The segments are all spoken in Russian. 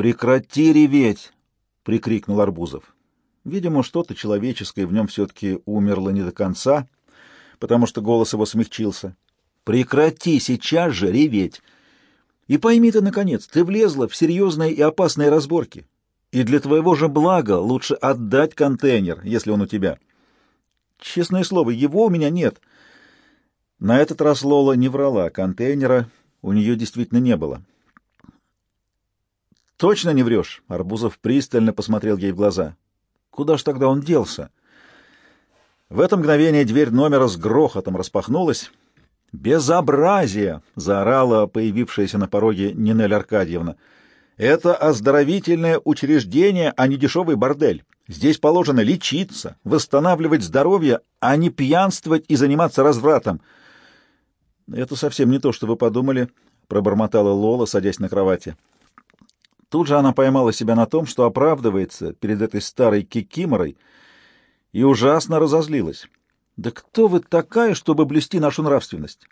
«Прекрати реветь!» — прикрикнул Арбузов. Видимо, что-то человеческое в нем все-таки умерло не до конца, потому что голос его смягчился. «Прекрати сейчас же реветь! И пойми ты, наконец, ты влезла в серьезные и опасные разборки, и для твоего же блага лучше отдать контейнер, если он у тебя. Честное слово, его у меня нет». На этот раз Лола не врала, контейнера у нее действительно не было. «Точно не врешь?» — Арбузов пристально посмотрел ей в глаза. «Куда ж тогда он делся?» В это мгновение дверь номера с грохотом распахнулась. «Безобразие!» — заорала появившаяся на пороге Нинель Аркадьевна. «Это оздоровительное учреждение, а не дешевый бордель. Здесь положено лечиться, восстанавливать здоровье, а не пьянствовать и заниматься развратом». «Это совсем не то, что вы подумали», — пробормотала Лола, садясь на кровати. Тут же она поймала себя на том, что оправдывается перед этой старой кикиморой, и ужасно разозлилась. «Да кто вы такая, чтобы блюсти нашу нравственность?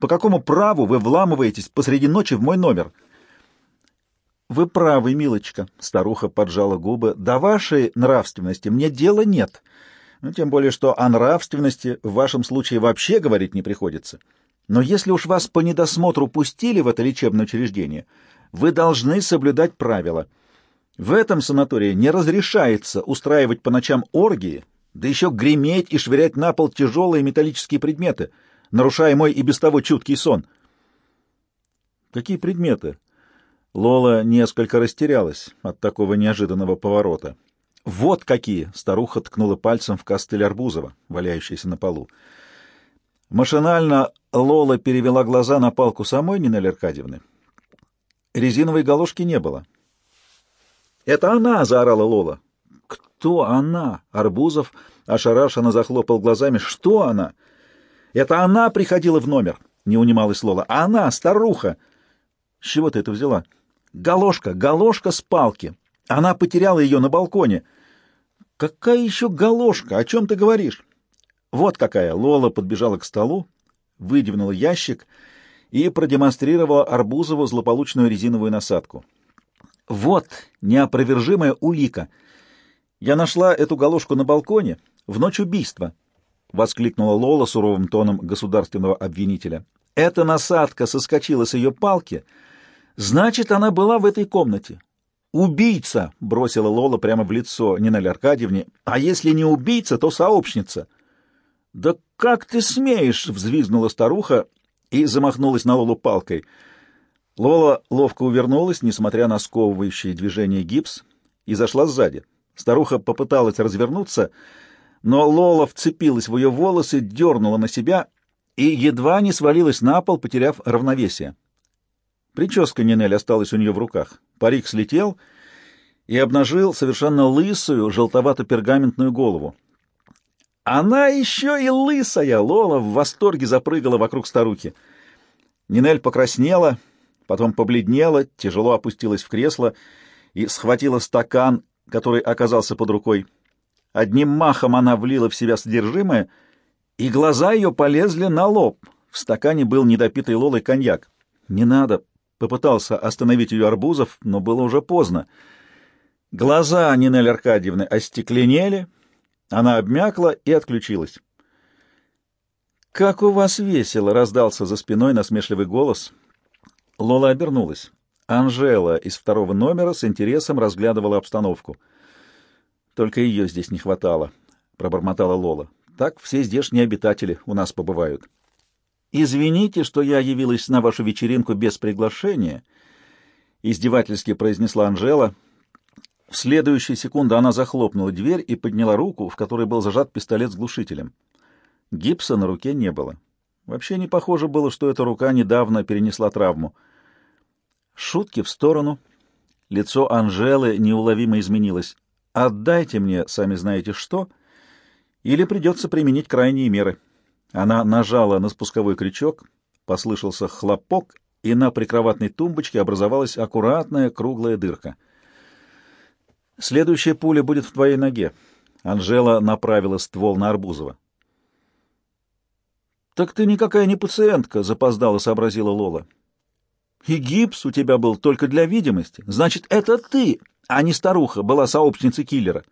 По какому праву вы вламываетесь посреди ночи в мой номер?» «Вы правы, милочка», — старуха поджала губы. «До вашей нравственности мне дела нет. Ну, тем более, что о нравственности в вашем случае вообще говорить не приходится. Но если уж вас по недосмотру пустили в это лечебное учреждение, вы должны соблюдать правила. В этом санатории не разрешается устраивать по ночам оргии, да еще греметь и швырять на пол тяжелые металлические предметы, нарушая мой и без того чуткий сон. Какие предметы? Лола несколько растерялась от такого неожиданного поворота. Вот какие! Старуха ткнула пальцем в костыль Арбузова, валяющийся на полу. Машинально Лола перевела глаза на палку самой Нинель Аркадьевны. Резиновой галошки не было. «Это она!» — заорала Лола. «Кто она?» — Арбузов ошарашенно захлопал глазами. «Что она?» «Это она приходила в номер!» — не унималась Лола. «Она, старуха!» «С чего ты это взяла?» «Галошка! Галошка с палки! Она потеряла ее на балконе!» «Какая еще галошка? О чем ты говоришь?» «Вот какая!» — Лола подбежала к столу, выдвинула ящик и продемонстрировала Арбузову злополучную резиновую насадку. «Вот неопровержимая улика! Я нашла эту галошку на балконе в ночь убийства!» — воскликнула Лола суровым тоном государственного обвинителя. «Эта насадка соскочила с ее палки, значит, она была в этой комнате. «Убийца!» — бросила Лола прямо в лицо Нинале Аркадьевне. «А если не убийца, то сообщница!» «Да как ты смеешь!» — взвизгнула старуха и замахнулась на Лолу палкой. Лола ловко увернулась, несмотря на сковывающие движения гипс, и зашла сзади. Старуха попыталась развернуться, но Лола вцепилась в ее волосы, дернула на себя и едва не свалилась на пол, потеряв равновесие. Прическа Нинель осталась у нее в руках. Парик слетел и обнажил совершенно лысую, желтовато-пергаментную голову. «Она еще и лысая!» — Лола в восторге запрыгала вокруг старухи. Нинель покраснела, потом побледнела, тяжело опустилась в кресло и схватила стакан, который оказался под рукой. Одним махом она влила в себя содержимое, и глаза ее полезли на лоб. В стакане был недопитый Лолой коньяк. «Не надо!» — попытался остановить ее Арбузов, но было уже поздно. Глаза Нинель Аркадьевны остекленели — она обмякла и отключилась. «Как у вас весело!» — раздался за спиной насмешливый голос. Лола обернулась. Анжела из второго номера с интересом разглядывала обстановку. «Только ее здесь не хватало», — пробормотала Лола. «Так все здешние обитатели у нас побывают». «Извините, что я явилась на вашу вечеринку без приглашения», — издевательски произнесла Анжела. В следующую секунду она захлопнула дверь и подняла руку, в которой был зажат пистолет с глушителем. Гипса на руке не было. Вообще не похоже было, что эта рука недавно перенесла травму. Шутки в сторону. Лицо Анжелы неуловимо изменилось. «Отдайте мне, сами знаете что, или придется применить крайние меры». Она нажала на спусковой крючок, послышался хлопок, и на прикроватной тумбочке образовалась аккуратная круглая дырка — Следующая пуля будет в твоей ноге. Анжела направила ствол на Арбузова. Так ты никакая не пациентка, запоздала сообразила Лола. И гипс у тебя был только для видимости. Значит, это ты, а не старуха, была сообщницей киллера.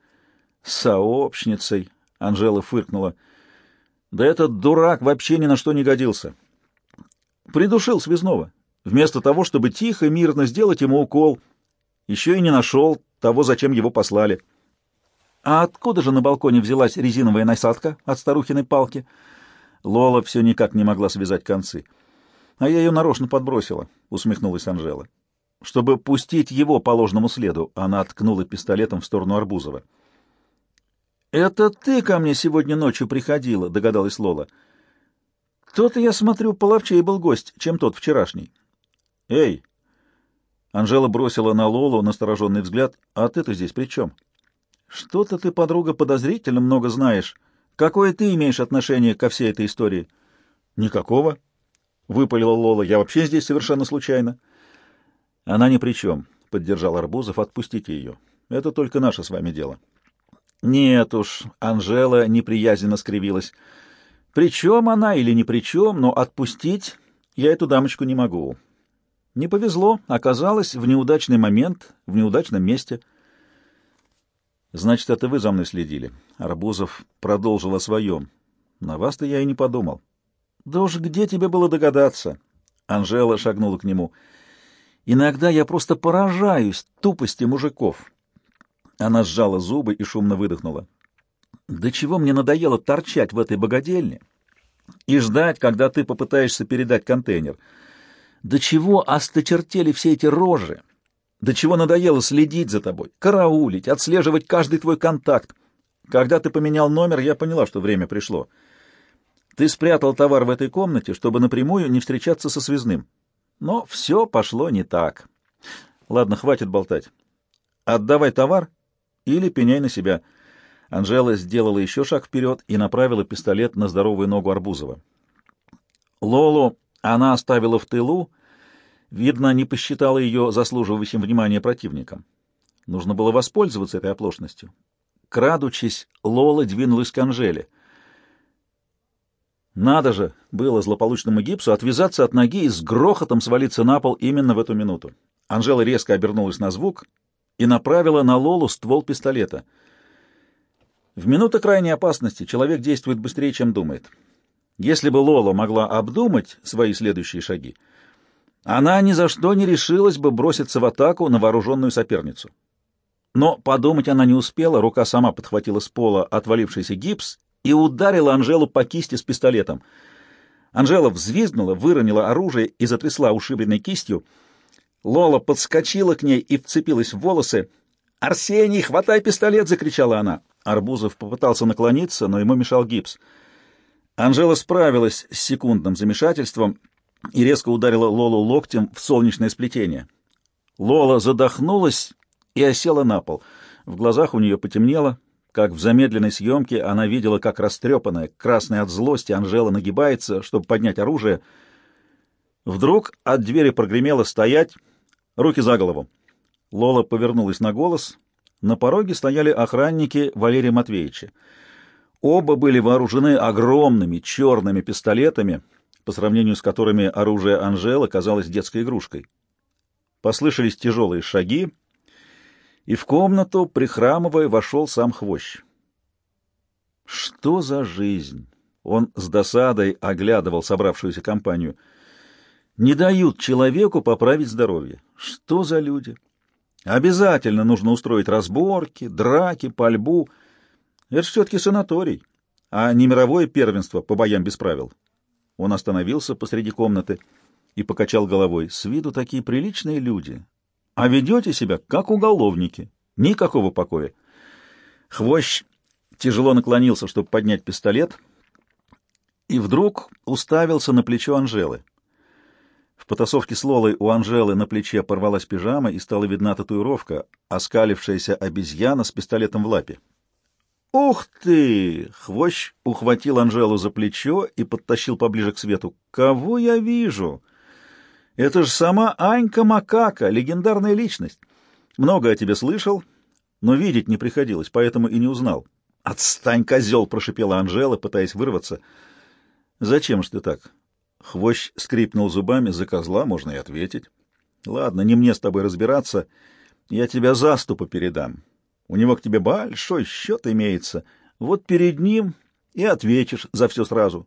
Сообщницей, Анжела фыркнула. Да этот дурак вообще ни на что не годился. Придушил связного, вместо того, чтобы тихо, мирно сделать ему укол. Еще и не нашел того, зачем его послали. А откуда же на балконе взялась резиновая насадка от старухиной палки? Лола все никак не могла связать концы. А я ее нарочно подбросила, — усмехнулась Анжела. Чтобы пустить его по ложному следу, она ткнула пистолетом в сторону Арбузова. «Это ты ко мне сегодня ночью приходила», — догадалась Лола. «То-то, я смотрю, половчей был гость, чем тот вчерашний». «Эй!» Анжела бросила на Лолу настороженный взгляд. «А ты-то здесь при чем?» «Что-то ты, подруга, подозрительно много знаешь. Какое ты имеешь отношение ко всей этой истории?» «Никакого», — выпалила Лола. «Я вообще здесь совершенно случайно». «Она ни при чем», — поддержал Арбузов. «Отпустите ее. Это только наше с вами дело». «Нет уж», — Анжела неприязненно скривилась. «При чем она или ни при чем, но отпустить я эту дамочку не могу. Не повезло, оказалось в неудачный момент, в неудачном месте». «Значит, это вы за мной следили?» Арбузов продолжил о своем. «На вас-то я и не подумал». «Да уж где тебе было догадаться?» Анжела шагнула к нему. «Иногда я просто поражаюсь тупости мужиков». Она сжала зубы и шумно выдохнула. «Да чего мне надоело торчать в этой богадельне и ждать, когда ты попытаешься передать контейнер? До чего осточертели все эти рожи? До чего надоело следить за тобой, караулить, отслеживать каждый твой контакт? Когда ты поменял номер, я поняла, что время пришло». Ты спрятал товар в этой комнате, чтобы напрямую не встречаться со связным. Но все пошло не так. Ладно, хватит болтать. Отдавай товар или пеняй на себя. Анжела сделала еще шаг вперед и направила пистолет на здоровую ногу Арбузова. Лолу она оставила в тылу, видно, не посчитала ее заслуживающим внимания противником. Нужно было воспользоваться этой оплошностью. Крадучись, Лола двинулась к Анжеле — надо же было злополучному гипсу отвязаться от ноги и с грохотом свалиться на пол именно в эту минуту. Анжела резко обернулась на звук и направила на Лолу ствол пистолета. В минуты крайней опасности человек действует быстрее, чем думает. Если бы Лола могла обдумать свои следующие шаги, она ни за что не решилась бы броситься в атаку на вооруженную соперницу. Но подумать она не успела, рука сама подхватила с пола отвалившийся гипс и ударила Анжелу по кисти с пистолетом. Анжела взвизгнула, выронила оружие и затрясла ушибленной кистью. Лола подскочила к ней и вцепилась в волосы. «Арсений, хватай пистолет!» — закричала она. Арбузов попытался наклониться, но ему мешал гипс. Анжела справилась с секундным замешательством и резко ударила Лолу локтем в солнечное сплетение. Лола задохнулась и осела на пол. В глазах у нее потемнело, как в замедленной съемке она видела, как растрепанная, красная от злости, Анжела нагибается, чтобы поднять оружие. Вдруг от двери прогремело «Стоять! Руки за голову!» Лола повернулась на голос. На пороге стояли охранники Валерия Матвеевича. Оба были вооружены огромными черными пистолетами, по сравнению с которыми оружие Анжелы казалось детской игрушкой. Послышались тяжелые шаги, и в комнату, прихрамывая, вошел сам Хвощ. Что за жизнь? Он с досадой оглядывал собравшуюся компанию. Не дают человеку поправить здоровье. Что за люди? Обязательно нужно устроить разборки, драки, пальбу. Это все-таки санаторий, а не мировое первенство по боям без правил. Он остановился посреди комнаты и покачал головой. С виду такие приличные люди, а ведете себя как уголовники. Никакого покоя. Хвощ тяжело наклонился, чтобы поднять пистолет, и вдруг уставился на плечо Анжелы. В потасовке с Лолой у Анжелы на плече порвалась пижама и стала видна татуировка, оскалившаяся обезьяна с пистолетом в лапе. «Ух ты!» — Хвощ ухватил Анжелу за плечо и подтащил поближе к свету. «Кого я вижу?» Это же сама Анька Макака, легендарная личность. Много о тебе слышал, но видеть не приходилось, поэтому и не узнал. «Отстань, козел!» — прошипела Анжела, пытаясь вырваться. «Зачем ж ты так?» Хвощ скрипнул зубами, за козла можно и ответить. Ладно, не мне с тобой разбираться. Я тебя заступа передам. У него к тебе большой счет имеется. Вот перед ним и ответишь за все сразу.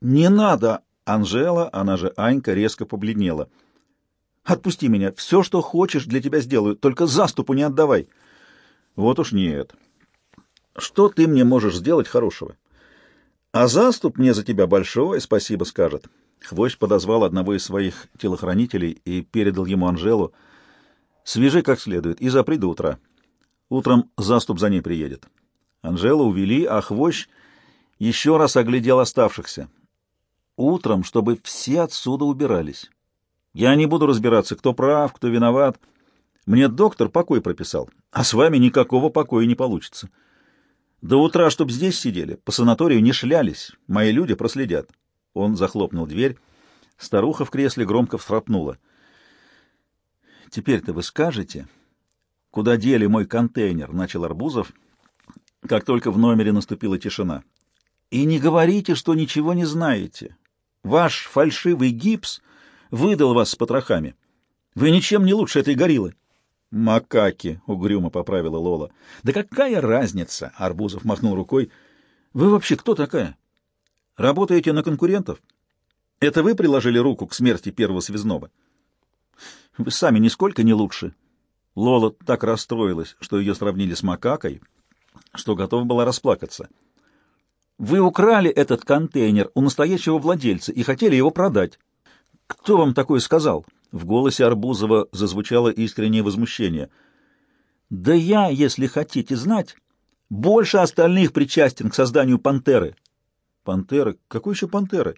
Не надо! Анжела, она же Анька, резко побледнела. Отпусти меня. Все, что хочешь, для тебя сделаю. Только заступу не отдавай. Вот уж нет. Что ты мне можешь сделать хорошего? А заступ мне за тебя большое спасибо скажет. Хвощ подозвал одного из своих телохранителей и передал ему Анжелу. Свяжи как следует и запри до утра. Утром заступ за ней приедет. Анжелу увели, а Хвощ еще раз оглядел оставшихся. Утром, чтобы все отсюда убирались. Я не буду разбираться, кто прав, кто виноват. Мне доктор покой прописал, а с вами никакого покоя не получится. До утра, чтоб здесь сидели, по санаторию не шлялись, мои люди проследят. Он захлопнул дверь. Старуха в кресле громко всхрапнула. «Теперь-то вы скажете, куда дели мой контейнер?» — начал Арбузов, как только в номере наступила тишина. «И не говорите, что ничего не знаете. Ваш фальшивый гипс выдал вас с потрохами. Вы ничем не лучше этой гориллы. «Макаки», — угрюмо поправила Лола. «Да какая разница?» — Арбузов махнул рукой. «Вы вообще кто такая? Работаете на конкурентов? Это вы приложили руку к смерти первого связного? Вы сами нисколько не лучше». Лола так расстроилась, что ее сравнили с макакой, что готова была расплакаться. «Вы украли этот контейнер у настоящего владельца и хотели его продать. Кто вам такое сказал?» В голосе Арбузова зазвучало искреннее возмущение. «Да я, если хотите знать, больше остальных причастен к созданию пантеры». «Пантеры? Какой еще пантеры?»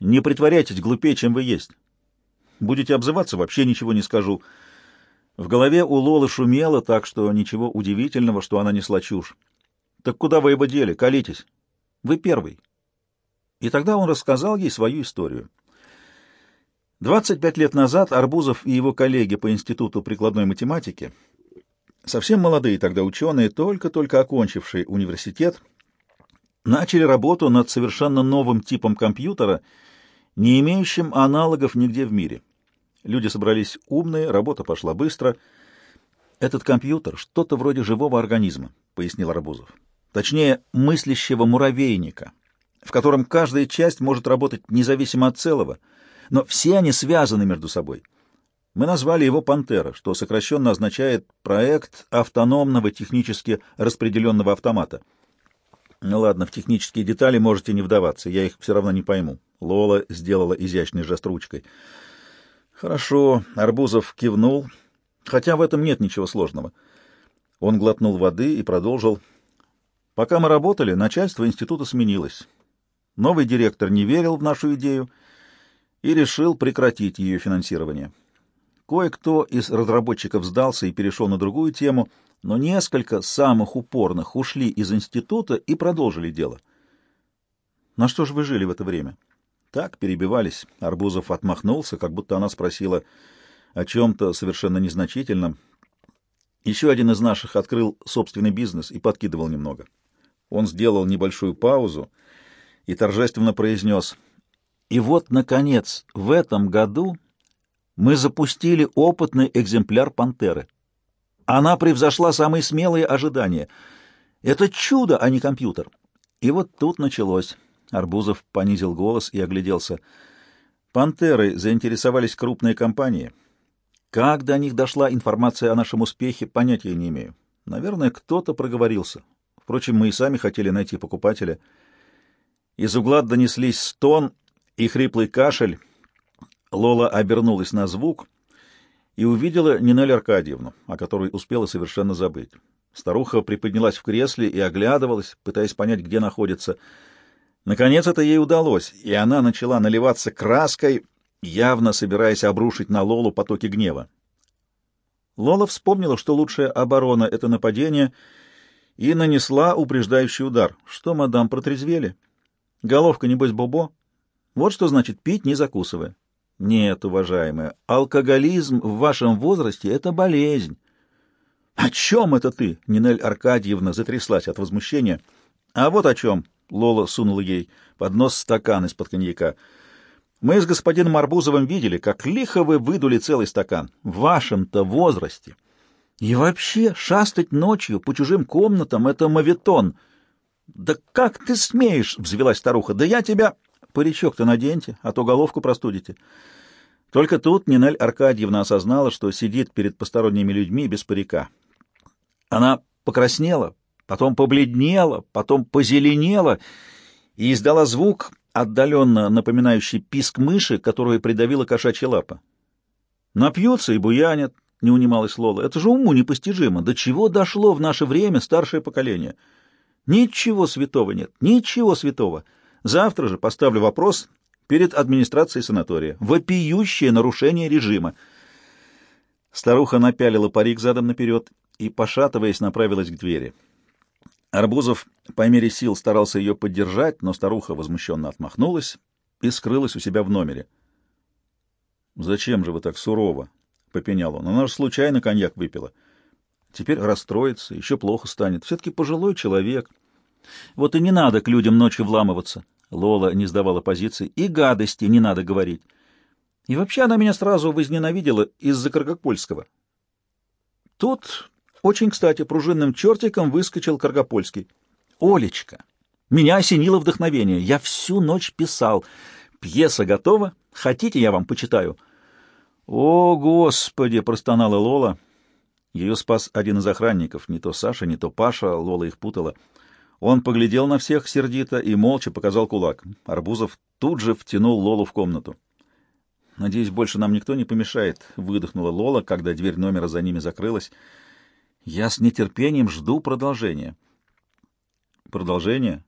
«Не притворяйтесь глупее, чем вы есть. Будете обзываться, вообще ничего не скажу». В голове у Лолы шумело, так что ничего удивительного, что она несла чушь. «Так куда вы его дели? Колитесь. Вы первый». И тогда он рассказал ей свою историю. 25 лет назад Арбузов и его коллеги по Институту прикладной математики, совсем молодые тогда ученые, только-только окончившие университет, начали работу над совершенно новым типом компьютера, не имеющим аналогов нигде в мире. Люди собрались умные, работа пошла быстро. «Этот компьютер — что-то вроде живого организма», — пояснил Арбузов. «Точнее, мыслящего муравейника, в котором каждая часть может работать независимо от целого — но все они связаны между собой. Мы назвали его «Пантера», что сокращенно означает «проект автономного технически распределенного автомата». Ну ладно, в технические детали можете не вдаваться, я их все равно не пойму. Лола сделала изящный жест ручкой. Хорошо, Арбузов кивнул, хотя в этом нет ничего сложного. Он глотнул воды и продолжил. Пока мы работали, начальство института сменилось. Новый директор не верил в нашу идею, и решил прекратить ее финансирование. Кое-кто из разработчиков сдался и перешел на другую тему, но несколько самых упорных ушли из института и продолжили дело. На что же вы жили в это время? Так перебивались. Арбузов отмахнулся, как будто она спросила о чем-то совершенно незначительном. Еще один из наших открыл собственный бизнес и подкидывал немного. Он сделал небольшую паузу и торжественно произнес — и вот, наконец, в этом году мы запустили опытный экземпляр «Пантеры». Она превзошла самые смелые ожидания. Это чудо, а не компьютер. И вот тут началось. Арбузов понизил голос и огляделся. «Пантеры» заинтересовались крупные компании. Как до них дошла информация о нашем успехе, понятия не имею. Наверное, кто-то проговорился. Впрочем, мы и сами хотели найти покупателя. Из угла донеслись стон и хриплый кашель. Лола обернулась на звук и увидела Нинель Аркадьевну, о которой успела совершенно забыть. Старуха приподнялась в кресле и оглядывалась, пытаясь понять, где находится. Наконец это ей удалось, и она начала наливаться краской, явно собираясь обрушить на Лолу потоки гнева. Лола вспомнила, что лучшая оборона — это нападение, и нанесла упреждающий удар. Что, мадам, протрезвели? Головка, небось, бобо? Вот что значит пить, не закусывая. Нет, уважаемая, алкоголизм в вашем возрасте — это болезнь. — О чем это ты? — Нинель Аркадьевна затряслась от возмущения. — А вот о чем. — Лола сунула ей под нос стакан из-под коньяка. Мы с господином Арбузовым видели, как лихо вы выдули целый стакан. В вашем-то возрасте. И вообще, шастать ночью по чужим комнатам — это мавитон. Да как ты смеешь, — взвелась старуха, — да я тебя... Паричок-то наденьте, а то головку простудите. Только тут Нинель Аркадьевна осознала, что сидит перед посторонними людьми без парика. Она покраснела, потом побледнела, потом позеленела и издала звук, отдаленно напоминающий писк мыши, которую придавила кошачья лапа. «Напьются и буянят», — не унималась Лола. «Это же уму непостижимо. До чего дошло в наше время старшее поколение? Ничего святого нет, ничего святого. Завтра же поставлю вопрос перед администрацией санатория. Вопиющее нарушение режима». Старуха напялила парик задом наперед и, пошатываясь, направилась к двери. Арбузов по мере сил старался ее поддержать, но старуха возмущенно отмахнулась и скрылась у себя в номере. «Зачем же вы так сурово?» — попенял он. «Она же случайно коньяк выпила. Теперь расстроится, еще плохо станет. Все-таки пожилой человек. Вот и не надо к людям ночью вламываться». Лола не сдавала позиции. «И гадости не надо говорить. И вообще она меня сразу возненавидела из-за Каргопольского». Тут очень кстати, пружинным чертиком выскочил Каргопольский. «Олечка, меня осенило вдохновение. Я всю ночь писал. Пьеса готова. Хотите, я вам почитаю?» «О, Господи!» — простонала Лола. Ее спас один из охранников, не то Саша, не то Паша, Лола их путала. Он поглядел на всех сердито и молча показал кулак. Арбузов тут же втянул Лолу в комнату. «Надеюсь, больше нам никто не помешает», — выдохнула Лола, когда дверь номера за ними закрылась. Я с нетерпением жду продолжения. Продолжение?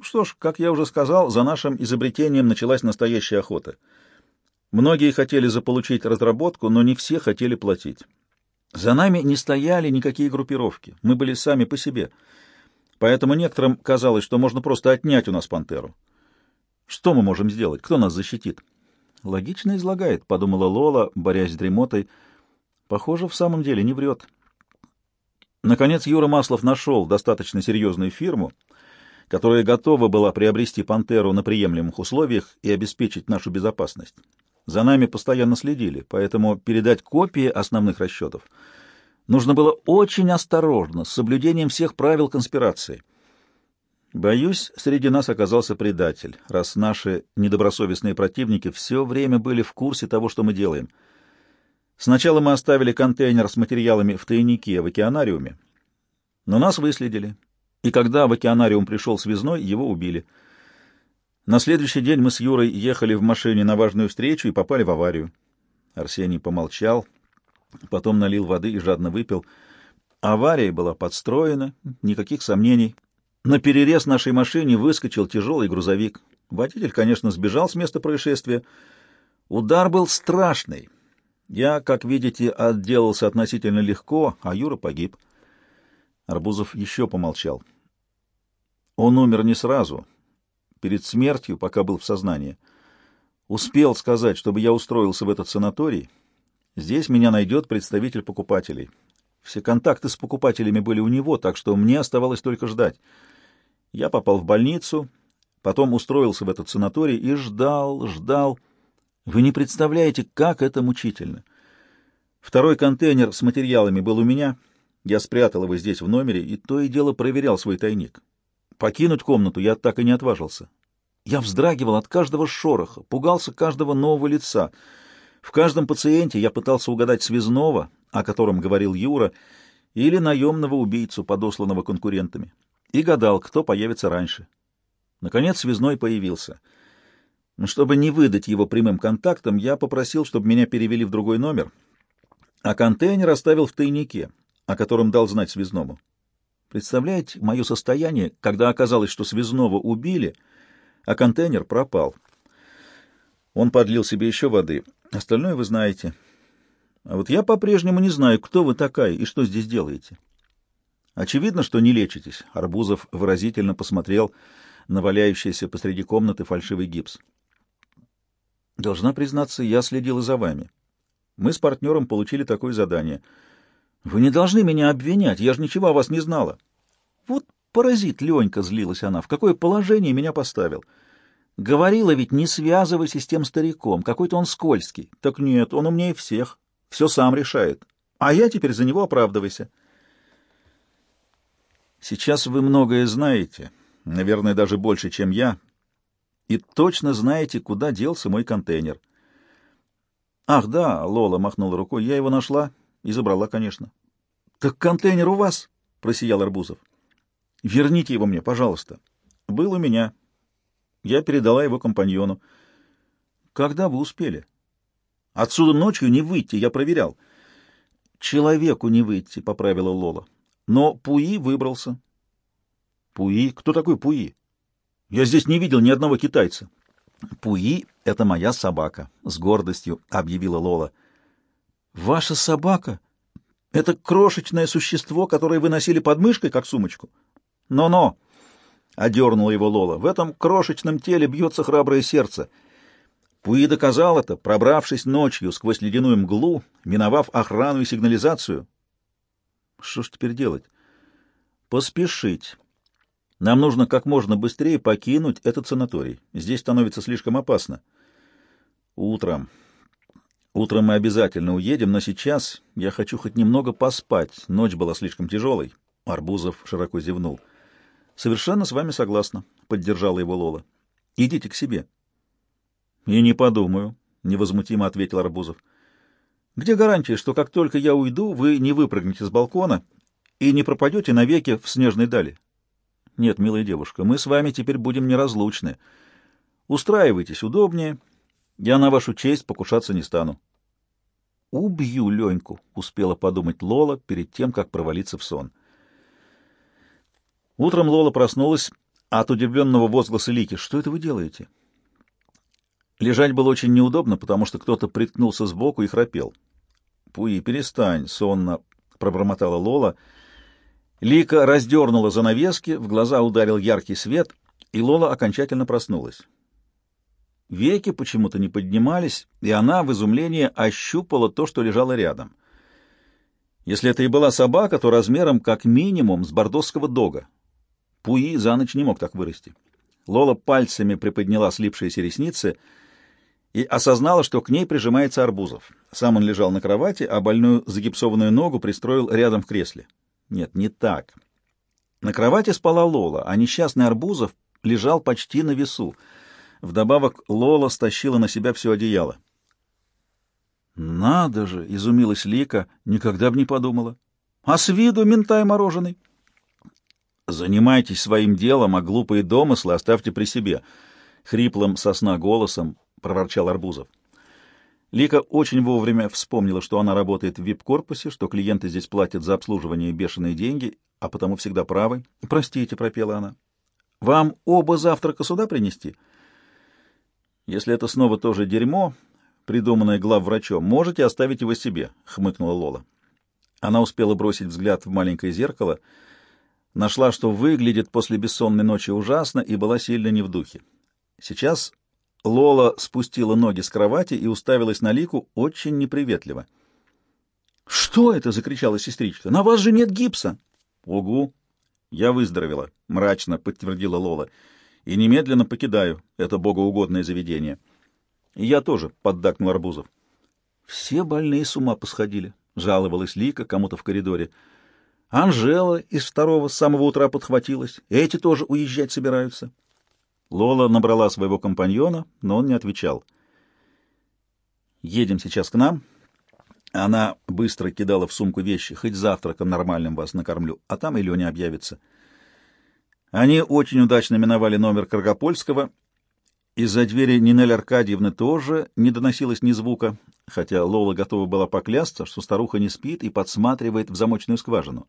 Что ж, как я уже сказал, за нашим изобретением началась настоящая охота. Многие хотели заполучить разработку, но не все хотели платить. За нами не стояли никакие группировки, мы были сами по себе. Поэтому некоторым казалось, что можно просто отнять у нас пантеру. Что мы можем сделать? Кто нас защитит? Логично излагает, — подумала Лола, борясь с дремотой. Похоже, в самом деле не врет. Наконец Юра Маслов нашел достаточно серьезную фирму, которая готова была приобрести «Пантеру» на приемлемых условиях и обеспечить нашу безопасность. За нами постоянно следили, поэтому передать копии основных расчетов нужно было очень осторожно, с соблюдением всех правил конспирации. Боюсь, среди нас оказался предатель, раз наши недобросовестные противники все время были в курсе того, что мы делаем — Сначала мы оставили контейнер с материалами в тайнике в океанариуме, но нас выследили, и когда в океанариум пришел связной, его убили. На следующий день мы с Юрой ехали в машине на важную встречу и попали в аварию. Арсений помолчал, потом налил воды и жадно выпил. Авария была подстроена, никаких сомнений. На перерез нашей машине выскочил тяжелый грузовик. Водитель, конечно, сбежал с места происшествия. Удар был страшный. Я, как видите, отделался относительно легко, а Юра погиб. Арбузов еще помолчал. Он умер не сразу, перед смертью, пока был в сознании. Успел сказать, чтобы я устроился в этот санаторий. Здесь меня найдет представитель покупателей. Все контакты с покупателями были у него, так что мне оставалось только ждать. Я попал в больницу, потом устроился в этот санаторий и ждал, ждал... Вы не представляете, как это мучительно. Второй контейнер с материалами был у меня. Я спрятал его здесь в номере и то и дело проверял свой тайник. Покинуть комнату я так и не отважился. Я вздрагивал от каждого шороха, пугался каждого нового лица. В каждом пациенте я пытался угадать связного, о котором говорил Юра, или наемного убийцу, подосланного конкурентами, и гадал, кто появится раньше. Наконец связной появился — чтобы не выдать его прямым контактам, я попросил, чтобы меня перевели в другой номер, а контейнер оставил в тайнике, о котором дал знать связному. Представляете мое состояние, когда оказалось, что связного убили, а контейнер пропал? Он подлил себе еще воды. Остальное вы знаете. А вот я по-прежнему не знаю, кто вы такая и что здесь делаете. Очевидно, что не лечитесь. Арбузов выразительно посмотрел на валяющийся посреди комнаты фальшивый гипс. Должна признаться, я следила за вами. Мы с партнером получили такое задание. Вы не должны меня обвинять, я же ничего о вас не знала. Вот паразит, Ленька, злилась она, в какое положение меня поставил. Говорила ведь, не связывайся с тем стариком, какой-то он скользкий. Так нет, он умнее всех, все сам решает. А я теперь за него оправдывайся. Сейчас вы многое знаете, наверное, даже больше, чем я, и точно знаете, куда делся мой контейнер. Ах, да, Лола махнула рукой, я его нашла и забрала, конечно. Так контейнер у вас, просиял Арбузов. Верните его мне, пожалуйста. Был у меня. Я передала его компаньону. Когда вы успели? Отсюда ночью не выйти, я проверял. Человеку не выйти, поправила Лола. Но Пуи выбрался. Пуи? Кто такой Пуи? Я здесь не видел ни одного китайца. Пуи — это моя собака, — с гордостью объявила Лола. Ваша собака? Это крошечное существо, которое вы носили под мышкой, как сумочку? Но-но, — одернула его Лола, — в этом крошечном теле бьется храброе сердце. Пуи доказал это, пробравшись ночью сквозь ледяную мглу, миновав охрану и сигнализацию. Что ж теперь делать? Поспешить. Нам нужно как можно быстрее покинуть этот санаторий. Здесь становится слишком опасно. Утром. Утром мы обязательно уедем, но сейчас я хочу хоть немного поспать. Ночь была слишком тяжелой. Арбузов широко зевнул. Совершенно с вами согласна, поддержала его Лола. Идите к себе. И не подумаю, невозмутимо ответил Арбузов. Где гарантия, что как только я уйду, вы не выпрыгнете с балкона и не пропадете навеки в снежной дали? Нет, милая девушка, мы с вами теперь будем неразлучны. Устраивайтесь удобнее. Я на вашу честь покушаться не стану. Убью Леньку, успела подумать Лола перед тем, как провалиться в сон. Утром Лола проснулась от удивленного возгласа Лики. Что это вы делаете? — Лежать было очень неудобно, потому что кто-то приткнулся сбоку и храпел. «Пуи, перестань!» — сонно пробормотала Лола. Лика раздернула занавески, в глаза ударил яркий свет, и Лола окончательно проснулась. Веки почему-то не поднимались, и она в изумлении ощупала то, что лежало рядом. Если это и была собака, то размером как минимум с бордосского дога. Пуи за ночь не мог так вырасти. Лола пальцами приподняла слипшиеся ресницы — и осознала, что к ней прижимается Арбузов. Сам он лежал на кровати, а больную загипсованную ногу пристроил рядом в кресле. Нет, не так. На кровати спала Лола, а несчастный Арбузов лежал почти на весу. Вдобавок Лола стащила на себя все одеяло. «Надо же!» — изумилась Лика, никогда бы не подумала. «А с виду ментай мороженый!» «Занимайтесь своим делом, а глупые домыслы оставьте при себе», — хриплым сосна голосом — проворчал Арбузов. Лика очень вовремя вспомнила, что она работает в вип-корпусе, что клиенты здесь платят за обслуживание бешеные деньги, а потому всегда правы. «Простите», — пропела она. «Вам оба завтрака сюда принести?» «Если это снова тоже дерьмо, придуманное главврачом, можете оставить его себе», — хмыкнула Лола. Она успела бросить взгляд в маленькое зеркало, нашла, что выглядит после бессонной ночи ужасно и была сильно не в духе. Сейчас Лола спустила ноги с кровати и уставилась на Лику очень неприветливо. «Что это?» — закричала сестричка. «На вас же нет гипса!» «Угу! Я выздоровела», — мрачно подтвердила Лола. «И немедленно покидаю это богоугодное заведение». «И я тоже», — поддакнул Арбузов. «Все больные с ума посходили», — жаловалась Лика кому-то в коридоре. «Анжела из второго с самого утра подхватилась. Эти тоже уезжать собираются». Лола набрала своего компаньона, но он не отвечал. «Едем сейчас к нам». Она быстро кидала в сумку вещи. «Хоть завтраком нормальным вас накормлю, а там и Леня объявится». Они очень удачно миновали номер Каргопольского. Из-за двери Нинель Аркадьевны тоже не доносилось ни звука, хотя Лола готова была поклясться, что старуха не спит и подсматривает в замочную скважину.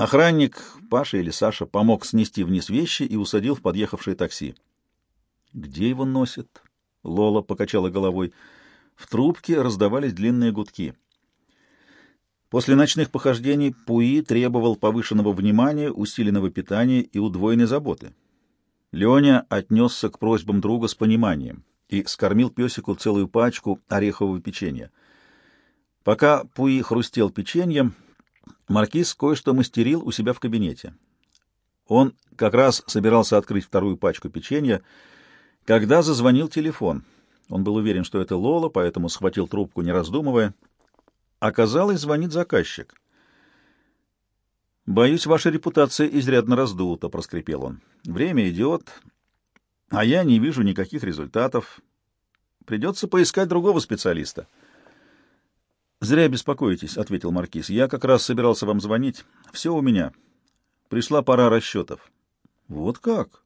Охранник, Паша или Саша, помог снести вниз вещи и усадил в подъехавшее такси. «Где его носят?» — Лола покачала головой. В трубке раздавались длинные гудки. После ночных похождений Пуи требовал повышенного внимания, усиленного питания и удвоенной заботы. Леня отнесся к просьбам друга с пониманием и скормил песику целую пачку орехового печенья. Пока Пуи хрустел печеньем, Маркиз кое-что мастерил у себя в кабинете. Он как раз собирался открыть вторую пачку печенья, Когда зазвонил телефон, он был уверен, что это Лола, поэтому схватил трубку, не раздумывая. Оказалось, звонит заказчик. «Боюсь, ваша репутация изрядно раздута», — проскрипел он. «Время идет, а я не вижу никаких результатов. Придется поискать другого специалиста». «Зря беспокоитесь», — ответил Маркиз. «Я как раз собирался вам звонить. Все у меня. Пришла пора расчетов». «Вот как?»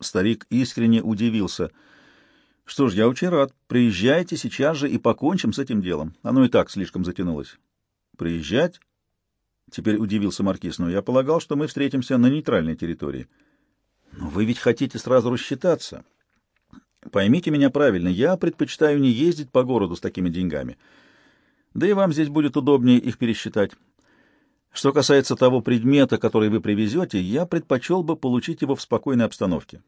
Старик искренне удивился. «Что ж, я очень рад. Приезжайте сейчас же и покончим с этим делом. Оно и так слишком затянулось». «Приезжать?» Теперь удивился Маркиз. «Но я полагал, что мы встретимся на нейтральной территории». «Но вы ведь хотите сразу рассчитаться. Поймите меня правильно, я предпочитаю не ездить по городу с такими деньгами». Да и вам здесь будет удобнее их пересчитать. Что касается того предмета, который вы привезете, я предпочел бы получить его в спокойной обстановке.